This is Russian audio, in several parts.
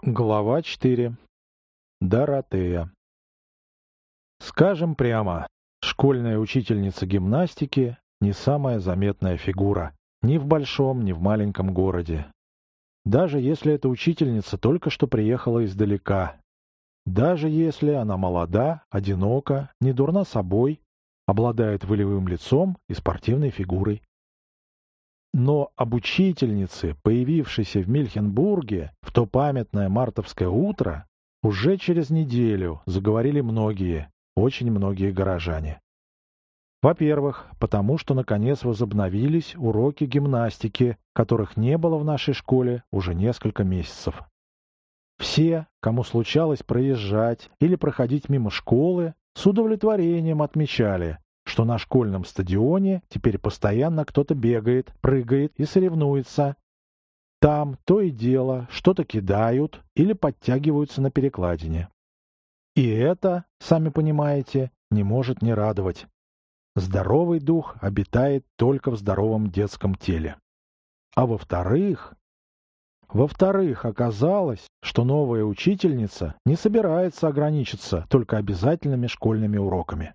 Глава 4. Доротея. Скажем прямо, школьная учительница гимнастики не самая заметная фигура ни в большом, ни в маленьком городе. Даже если эта учительница только что приехала издалека. Даже если она молода, одинока, не дурна собой, обладает волевым лицом и спортивной фигурой. Но об учительнице, появившейся в Мильхенбурге в то памятное мартовское утро, уже через неделю заговорили многие, очень многие горожане. Во-первых, потому что наконец возобновились уроки гимнастики, которых не было в нашей школе уже несколько месяцев. Все, кому случалось проезжать или проходить мимо школы, с удовлетворением отмечали, что на школьном стадионе теперь постоянно кто-то бегает, прыгает и соревнуется. Там то и дело что-то кидают или подтягиваются на перекладине. И это, сами понимаете, не может не радовать. Здоровый дух обитает только в здоровом детском теле. А во-вторых... Во-вторых, оказалось, что новая учительница не собирается ограничиться только обязательными школьными уроками.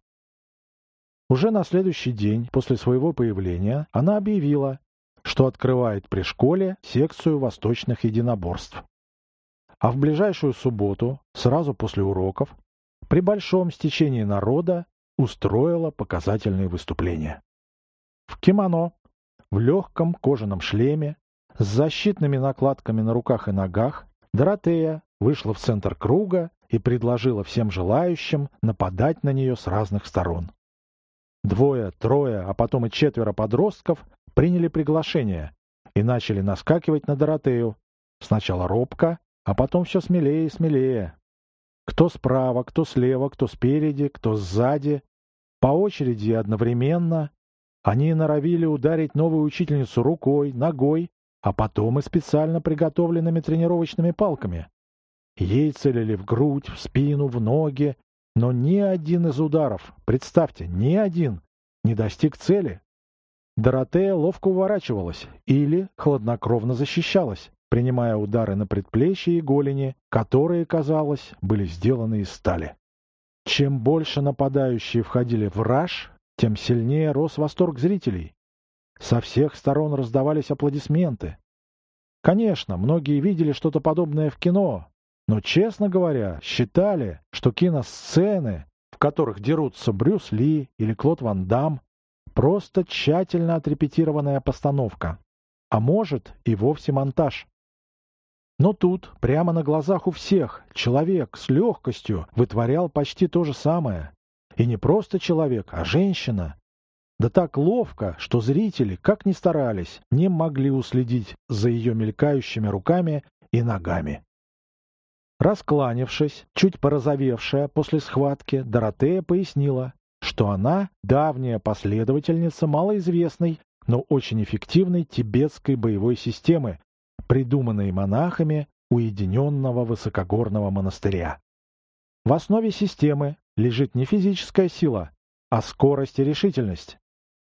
Уже на следующий день после своего появления она объявила, что открывает при школе секцию восточных единоборств. А в ближайшую субботу, сразу после уроков, при большом стечении народа устроила показательные выступления. В кимоно, в легком кожаном шлеме, с защитными накладками на руках и ногах, Доротея вышла в центр круга и предложила всем желающим нападать на нее с разных сторон. Двое, трое, а потом и четверо подростков приняли приглашение и начали наскакивать на Доротею. Сначала робко, а потом все смелее и смелее. Кто справа, кто слева, кто спереди, кто сзади. По очереди одновременно. Они норовили ударить новую учительницу рукой, ногой, а потом и специально приготовленными тренировочными палками. Ей целили в грудь, в спину, в ноги, но ни один из ударов, представьте, ни один, не достиг цели. Доротея ловко уворачивалась или хладнокровно защищалась, принимая удары на предплечье и голени, которые, казалось, были сделаны из стали. Чем больше нападающие входили в раж, тем сильнее рос восторг зрителей. Со всех сторон раздавались аплодисменты. Конечно, многие видели что-то подобное в кино, но, честно говоря, считали, что киносцены, в которых дерутся Брюс Ли или Клод Ван Дам, просто тщательно отрепетированная постановка, а может и вовсе монтаж. Но тут, прямо на глазах у всех, человек с легкостью вытворял почти то же самое. И не просто человек, а женщина. Да так ловко, что зрители, как ни старались, не могли уследить за ее мелькающими руками и ногами. Раскланившись, чуть порозовевшая после схватки, Доротея пояснила, что она давняя последовательница малоизвестной, но очень эффективной тибетской боевой системы, придуманной монахами уединенного высокогорного монастыря. В основе системы лежит не физическая сила, а скорость и решительность.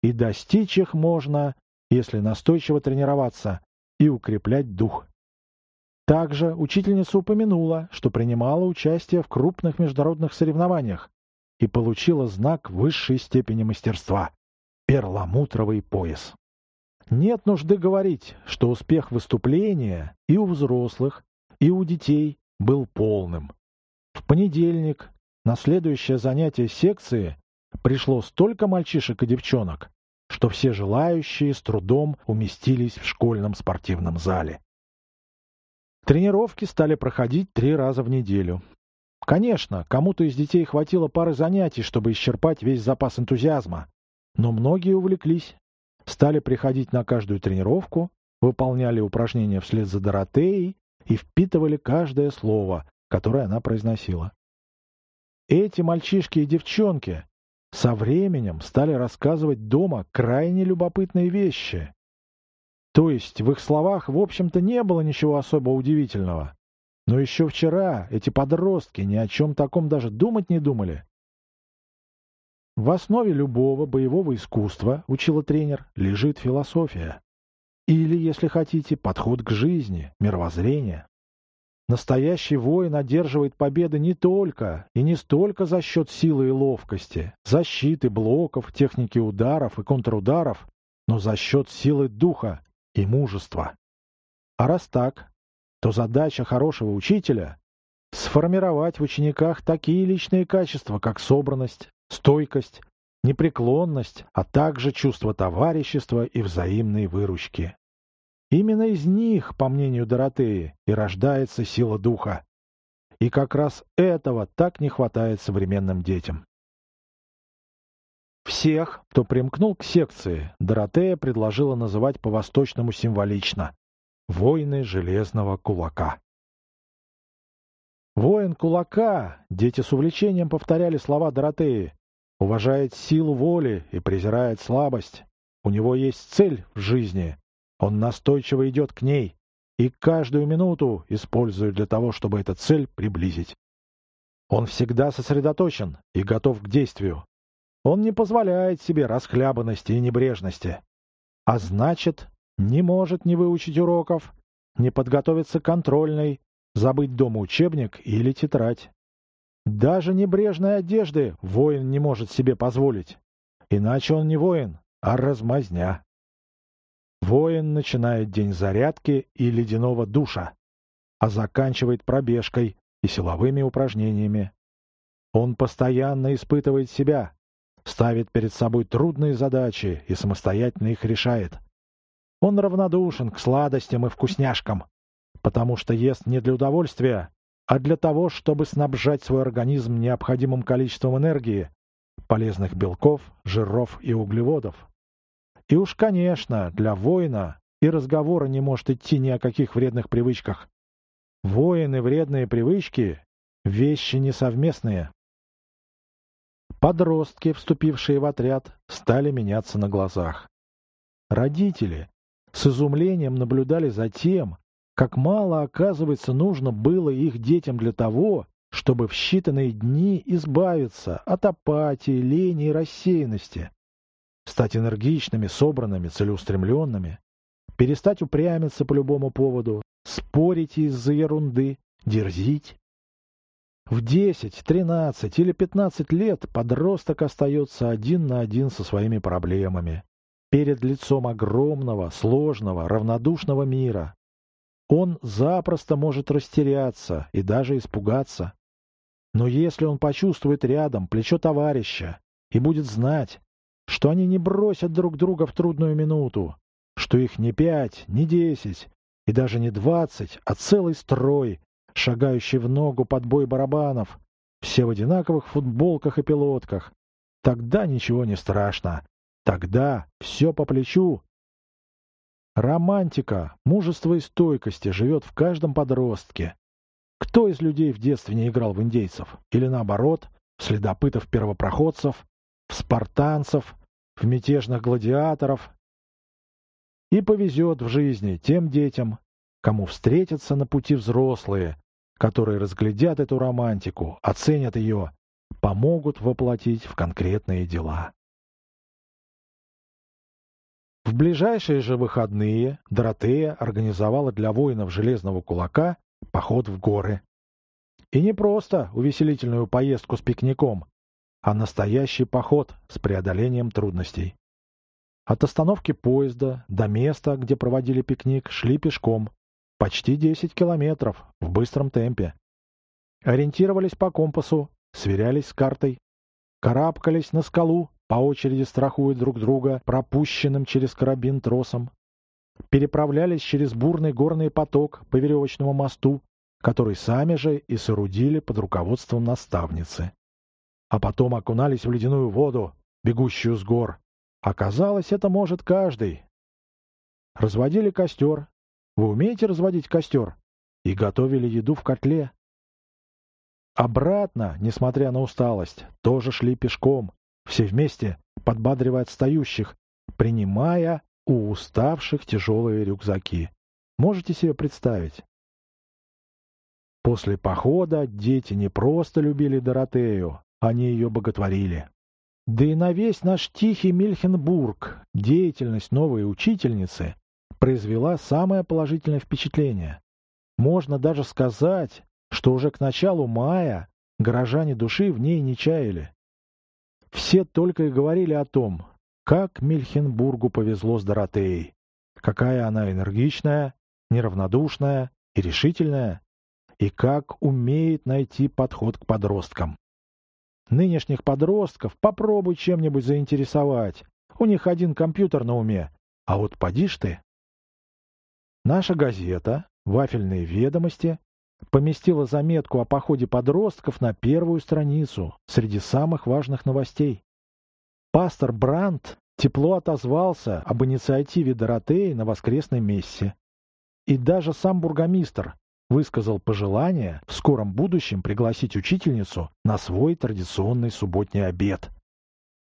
И достичь их можно, если настойчиво тренироваться и укреплять дух. Также учительница упомянула, что принимала участие в крупных международных соревнованиях и получила знак высшей степени мастерства — перламутровый пояс. Нет нужды говорить, что успех выступления и у взрослых, и у детей был полным. В понедельник на следующее занятие секции пришло столько мальчишек и девчонок, что все желающие с трудом уместились в школьном спортивном зале. Тренировки стали проходить три раза в неделю. Конечно, кому-то из детей хватило пары занятий, чтобы исчерпать весь запас энтузиазма. Но многие увлеклись. Стали приходить на каждую тренировку, выполняли упражнения вслед за Доротеей и впитывали каждое слово, которое она произносила. Эти мальчишки и девчонки со временем стали рассказывать дома крайне любопытные вещи. То есть в их словах, в общем-то, не было ничего особо удивительного. Но еще вчера эти подростки ни о чем таком даже думать не думали. В основе любого боевого искусства, учила тренер, лежит философия. Или, если хотите, подход к жизни, мировоззрение. Настоящий воин одерживает победы не только и не столько за счет силы и ловкости, защиты, блоков, техники ударов и контрударов, но за счет силы духа и мужества. А раз так, то задача хорошего учителя — сформировать в учениках такие личные качества, как собранность, стойкость, непреклонность, а также чувство товарищества и взаимной выручки. Именно из них, по мнению Доротеи, и рождается сила духа. И как раз этого так не хватает современным детям. Всех, кто примкнул к секции, Доротея предложила называть по-восточному символично «воины железного кулака». Воин кулака, дети с увлечением повторяли слова Доротеи, уважает силу воли и презирает слабость. У него есть цель в жизни. Он настойчиво идет к ней и каждую минуту использует для того, чтобы эту цель приблизить. Он всегда сосредоточен и готов к действию. Он не позволяет себе расхлябанности и небрежности. А значит, не может не выучить уроков, не подготовиться к контрольной, забыть дома учебник или тетрадь. Даже небрежной одежды воин не может себе позволить. Иначе он не воин, а размазня. Воин начинает день зарядки и ледяного душа, а заканчивает пробежкой и силовыми упражнениями. Он постоянно испытывает себя, ставит перед собой трудные задачи и самостоятельно их решает. Он равнодушен к сладостям и вкусняшкам, потому что ест не для удовольствия, а для того, чтобы снабжать свой организм необходимым количеством энергии, полезных белков, жиров и углеводов. И уж, конечно, для воина и разговора не может идти ни о каких вредных привычках. Воины вредные привычки — вещи несовместные. Подростки, вступившие в отряд, стали меняться на глазах. Родители с изумлением наблюдали за тем, как мало, оказывается, нужно было их детям для того, чтобы в считанные дни избавиться от апатии, лени и рассеянности, стать энергичными, собранными, целеустремленными, перестать упрямиться по любому поводу, спорить из-за ерунды, дерзить. В 10, 13 или 15 лет подросток остается один на один со своими проблемами, перед лицом огромного, сложного, равнодушного мира. Он запросто может растеряться и даже испугаться. Но если он почувствует рядом плечо товарища и будет знать, что они не бросят друг друга в трудную минуту, что их не пять, не десять и даже не двадцать, а целый строй, шагающий в ногу под бой барабанов, все в одинаковых футболках и пилотках. Тогда ничего не страшно. Тогда все по плечу. Романтика, мужество и стойкости живет в каждом подростке. Кто из людей в детстве не играл в индейцев? Или наоборот, в следопытов-первопроходцев, в спартанцев, в мятежных гладиаторов? И повезет в жизни тем детям, кому встретятся на пути взрослые, которые разглядят эту романтику, оценят ее, помогут воплотить в конкретные дела. В ближайшие же выходные Доротея организовала для воинов Железного Кулака поход в горы. И не просто увеселительную поездку с пикником, а настоящий поход с преодолением трудностей. От остановки поезда до места, где проводили пикник, шли пешком, Почти 10 километров в быстром темпе. Ориентировались по компасу, сверялись с картой, карабкались на скалу, по очереди страхуя друг друга пропущенным через карабин тросом. Переправлялись через бурный горный поток по веревочному мосту, который сами же и соорудили под руководством наставницы. А потом окунались в ледяную воду, бегущую с гор. Оказалось, это может каждый. Разводили костер, вы умеете разводить костер? И готовили еду в котле. Обратно, несмотря на усталость, тоже шли пешком, все вместе, подбадривая отстающих, принимая у уставших тяжелые рюкзаки. Можете себе представить? После похода дети не просто любили Доротею, они ее боготворили. Да и на весь наш тихий Мильхенбург деятельность новой учительницы произвела самое положительное впечатление. Можно даже сказать, что уже к началу мая горожане души в ней не чаяли. Все только и говорили о том, как Мельхенбургу повезло с Доротеей, какая она энергичная, неравнодушная и решительная, и как умеет найти подход к подросткам. Нынешних подростков попробуй чем-нибудь заинтересовать. У них один компьютер на уме, а вот поди ж ты. Наша газета «Вафельные ведомости» поместила заметку о походе подростков на первую страницу среди самых важных новостей. Пастор Брандт тепло отозвался об инициативе Доротеи на воскресной мессе. И даже сам бургомистр высказал пожелание в скором будущем пригласить учительницу на свой традиционный субботний обед.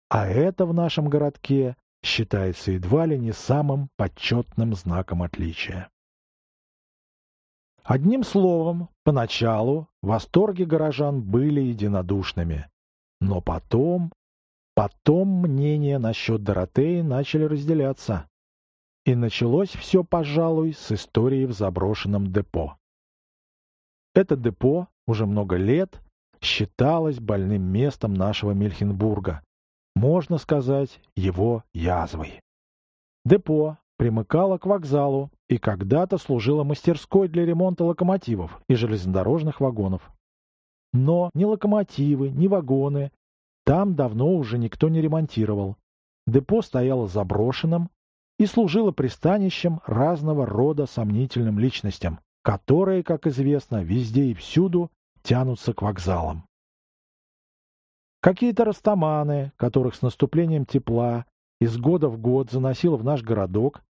А это в нашем городке считается едва ли не самым почетным знаком отличия. Одним словом, поначалу восторги горожан были единодушными. Но потом, потом мнения насчет Доротеи начали разделяться. И началось все, пожалуй, с истории в заброшенном депо. Это депо уже много лет считалось больным местом нашего Мельхенбурга, можно сказать, его язвой. Депо примыкало к вокзалу и когда-то служило мастерской для ремонта локомотивов и железнодорожных вагонов. Но ни локомотивы, ни вагоны там давно уже никто не ремонтировал. Депо стояло заброшенным и служило пристанищем разного рода сомнительным личностям, которые, как известно, везде и всюду тянутся к вокзалам. Какие-то растаманы, которых с наступлением тепла из года в год заносило в наш городок,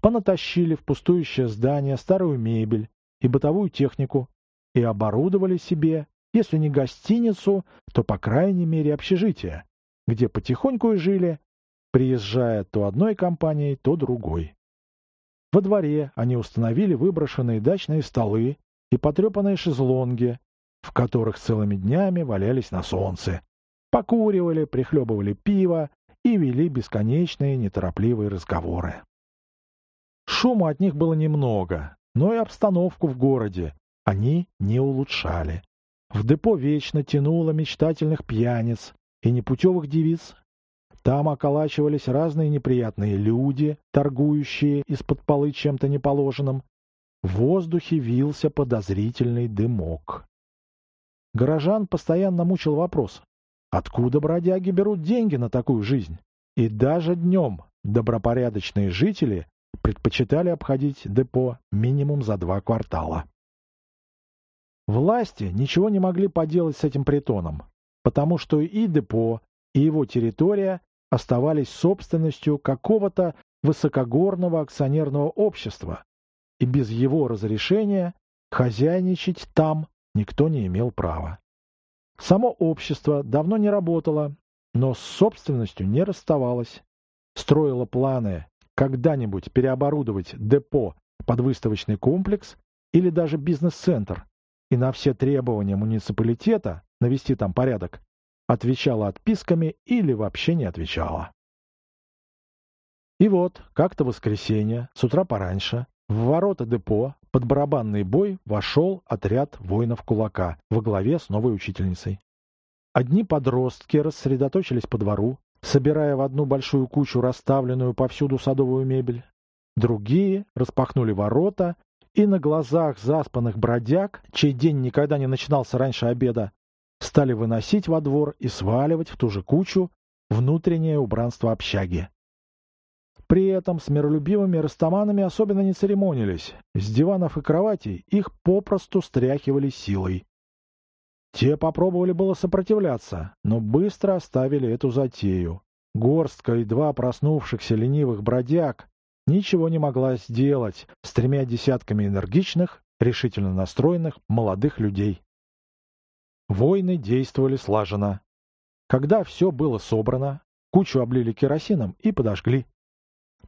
понатащили в пустующее здание старую мебель и бытовую технику и оборудовали себе, если не гостиницу, то, по крайней мере, общежитие, где потихоньку и жили, приезжая то одной компанией, то другой. Во дворе они установили выброшенные дачные столы и потрепанные шезлонги, в которых целыми днями валялись на солнце, покуривали, прихлебывали пиво и вели бесконечные неторопливые разговоры. Шума от них было немного, но и обстановку в городе они не улучшали. В депо вечно тянуло мечтательных пьяниц и непутевых девиц. Там околачивались разные неприятные люди, торгующие из-под полы чем-то неположенным. В воздухе вился подозрительный дымок. Горожан постоянно мучил вопрос, Откуда бродяги берут деньги на такую жизнь? И даже днем добропорядочные жители предпочитали обходить депо минимум за два квартала. Власти ничего не могли поделать с этим притоном, потому что и депо, и его территория оставались собственностью какого-то высокогорного акционерного общества, и без его разрешения хозяйничать там никто не имел права. Само общество давно не работало, но с собственностью не расставалось. Строило планы когда-нибудь переоборудовать депо под выставочный комплекс или даже бизнес-центр, и на все требования муниципалитета навести там порядок отвечала отписками или вообще не отвечала. И вот, как-то воскресенье, с утра пораньше, в ворота депо под барабанный бой вошел отряд воинов-кулака во главе с новой учительницей. Одни подростки рассредоточились по двору, собирая в одну большую кучу расставленную повсюду садовую мебель. Другие распахнули ворота, и на глазах заспанных бродяг, чей день никогда не начинался раньше обеда, стали выносить во двор и сваливать в ту же кучу внутреннее убранство общаги. При этом с миролюбивыми растаманами особенно не церемонились. С диванов и кроватей их попросту стряхивали силой. Те попробовали было сопротивляться, но быстро оставили эту затею. Горстка и два проснувшихся ленивых бродяг ничего не могла сделать с тремя десятками энергичных, решительно настроенных молодых людей. Войны действовали слаженно. Когда все было собрано, кучу облили керосином и подожгли.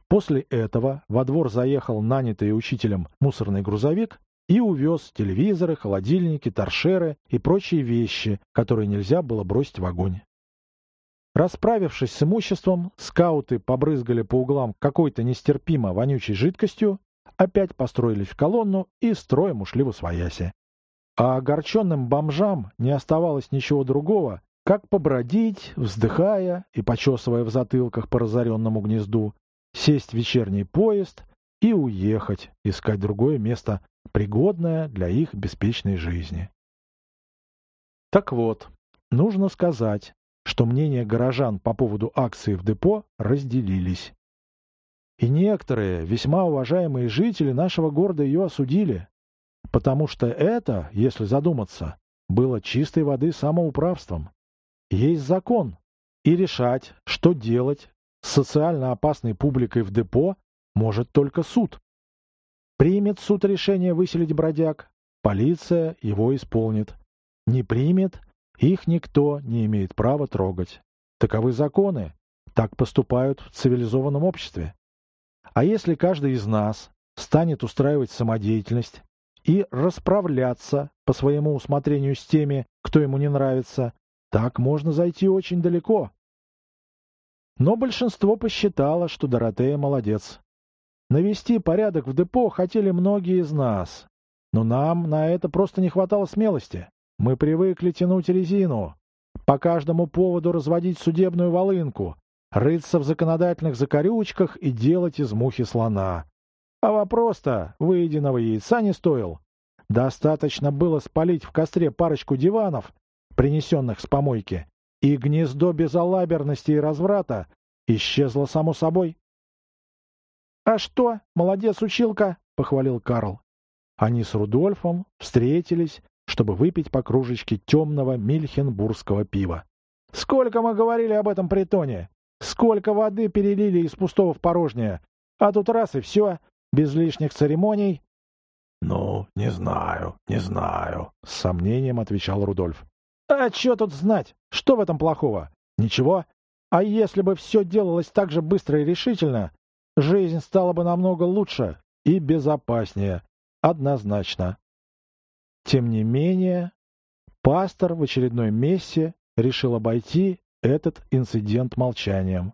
После этого во двор заехал нанятый учителем мусорный грузовик и увез телевизоры, холодильники, торшеры и прочие вещи, которые нельзя было бросить в огонь. Расправившись с имуществом, скауты побрызгали по углам какой-то нестерпимо вонючей жидкостью, опять построились в колонну и строем ушли в освояси. А огорченным бомжам не оставалось ничего другого, как побродить, вздыхая и почесывая в затылках по разоренному гнезду, сесть в вечерний поезд и уехать, искать другое место, пригодное для их беспечной жизни. Так вот, нужно сказать, что мнения горожан по поводу акции в депо разделились. И некоторые весьма уважаемые жители нашего города ее осудили, потому что это, если задуматься, было чистой воды самоуправством. Есть закон, и решать, что делать с социально опасной публикой в депо, может только суд. Примет суд решение выселить бродяг, полиция его исполнит. Не примет, их никто не имеет права трогать. Таковы законы, так поступают в цивилизованном обществе. А если каждый из нас станет устраивать самодеятельность и расправляться по своему усмотрению с теми, кто ему не нравится, так можно зайти очень далеко. Но большинство посчитало, что Доротея молодец. Навести порядок в депо хотели многие из нас, но нам на это просто не хватало смелости. Мы привыкли тянуть резину, по каждому поводу разводить судебную волынку, рыться в законодательных закорючках и делать из мухи слона. А вопрос-то выеденного яйца не стоил. Достаточно было спалить в костре парочку диванов, принесенных с помойки, и гнездо безалаберности и разврата исчезло само собой. — А что, молодец, училка, — похвалил Карл. Они с Рудольфом встретились, чтобы выпить по кружечке темного мильхенбургского пива. «Сколько мы говорили об этом притоне! Сколько воды перелили из пустого в порожнее! А тут раз и все, без лишних церемоний!» «Ну, не знаю, не знаю», — с сомнением отвечал Рудольф. «А что тут знать? Что в этом плохого? Ничего. А если бы все делалось так же быстро и решительно, жизнь стала бы намного лучше и безопаснее. Однозначно. Тем не менее, пастор в очередной мессе решил обойти этот инцидент молчанием.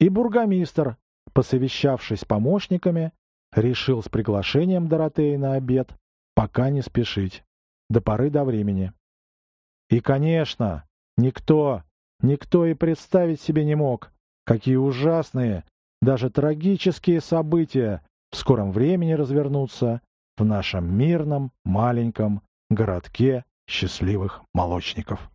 И бургомистр, посовещавшись с помощниками, решил с приглашением Доротеи на обед пока не спешить, до поры до времени. И, конечно, никто, никто и представить себе не мог, какие ужасные, даже трагические события в скором времени развернутся в нашем мирном маленьком городке счастливых молочников.